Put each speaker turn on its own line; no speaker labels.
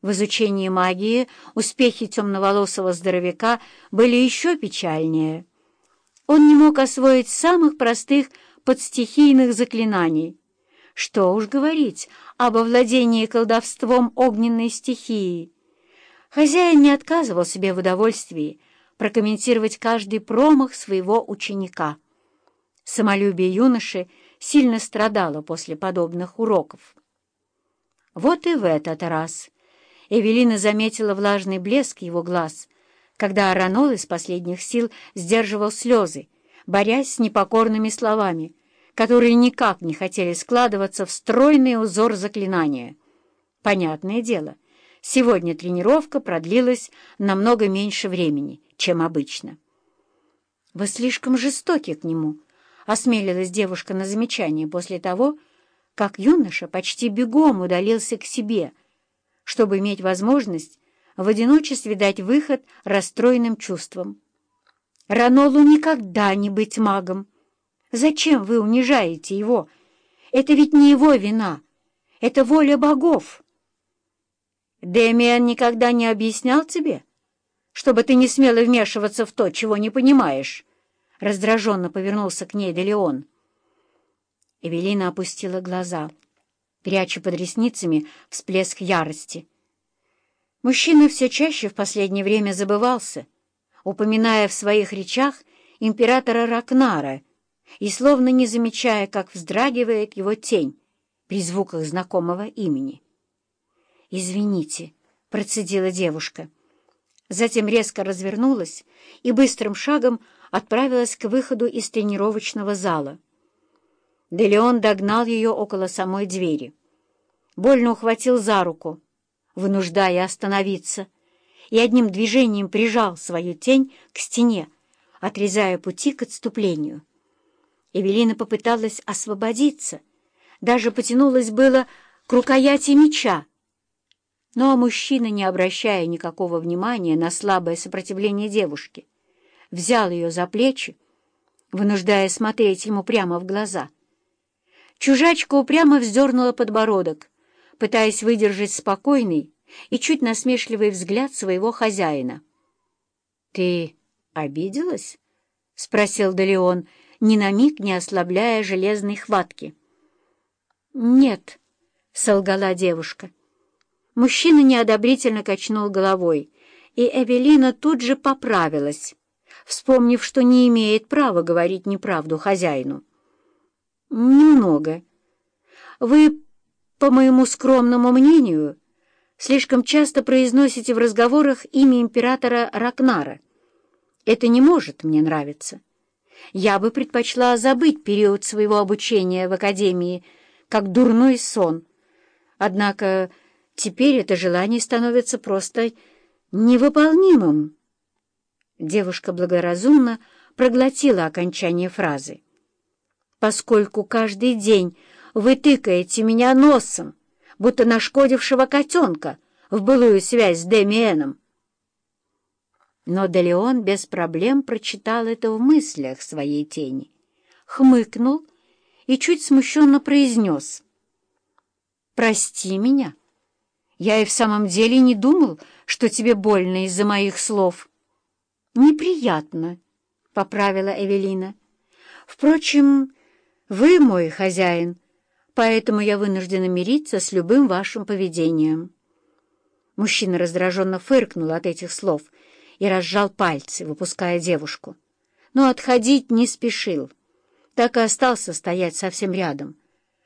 В изучении магии успехи темноволосого здоровяка были еще печальнее. Он не мог освоить самых простых подстихийных заклинаний. Что уж говорить об овладении колдовством огненной стихии. Хозяин не отказывал себе в удовольствии прокомментировать каждый промах своего ученика. Самолюбие юноши сильно страдало после подобных уроков. Вот и в этот раз Эвелина заметила влажный блеск его глаз, когда Аранол из последних сил сдерживал слезы, борясь с непокорными словами, которые никак не хотели складываться в стройный узор заклинания. Понятное дело, сегодня тренировка продлилась намного меньше времени, чем обычно. «Вы слишком жестоки к нему», — осмелилась девушка на замечание после того, как юноша почти бегом удалился к себе, чтобы иметь возможность в одиночестве дать выход расстроенным чувствам. «Ранолу никогда не быть магом. Зачем вы унижаете его? Это ведь не его вина, это воля богов». «Дэмиан никогда не объяснял тебе?» чтобы ты не смела вмешиваться в то, чего не понимаешь. Раздраженно повернулся к ней Делеон. Эвелина опустила глаза, пряча под ресницами всплеск ярости. Мужчина все чаще в последнее время забывался, упоминая в своих речах императора Ракнара и словно не замечая, как вздрагивает его тень при звуках знакомого имени. «Извините», — процедила девушка, — Затем резко развернулась и быстрым шагом отправилась к выходу из тренировочного зала. Делеон догнал ее около самой двери. Больно ухватил за руку, вынуждая остановиться, и одним движением прижал свою тень к стене, отрезая пути к отступлению. Эвелина попыталась освободиться, даже потянулась было к рукояти меча, но мужчина, не обращая никакого внимания на слабое сопротивление девушки, взял ее за плечи, вынуждая смотреть ему прямо в глаза. Чужачка упрямо вздернула подбородок, пытаясь выдержать спокойный и чуть насмешливый взгляд своего хозяина. — Ты обиделась? — спросил Далеон, ни на миг не ослабляя железной хватки. — Нет, — солгала девушка. Мужчина неодобрительно качнул головой, и Эвелина тут же поправилась, вспомнив, что не имеет права говорить неправду хозяину. «Немного. Вы, по моему скромному мнению, слишком часто произносите в разговорах имя императора Ракнара. Это не может мне нравиться. Я бы предпочла забыть период своего обучения в Академии, как дурной сон. Однако... Теперь это желание становится просто невыполнимым. Девушка благоразумно проглотила окончание фразы. «Поскольку каждый день вы тыкаете меня носом, будто нашкодившего котенка, в былую связь с Демиеном». Но Делеон без проблем прочитал это в мыслях своей тени, хмыкнул и чуть смущенно произнес «Прости меня». Я и в самом деле не думал, что тебе больно из-за моих слов. Неприятно, — поправила Эвелина. Впрочем, вы мой хозяин, поэтому я вынуждена мириться с любым вашим поведением. Мужчина раздраженно фыркнул от этих слов и разжал пальцы, выпуская девушку. Но отходить не спешил, так и остался стоять совсем рядом,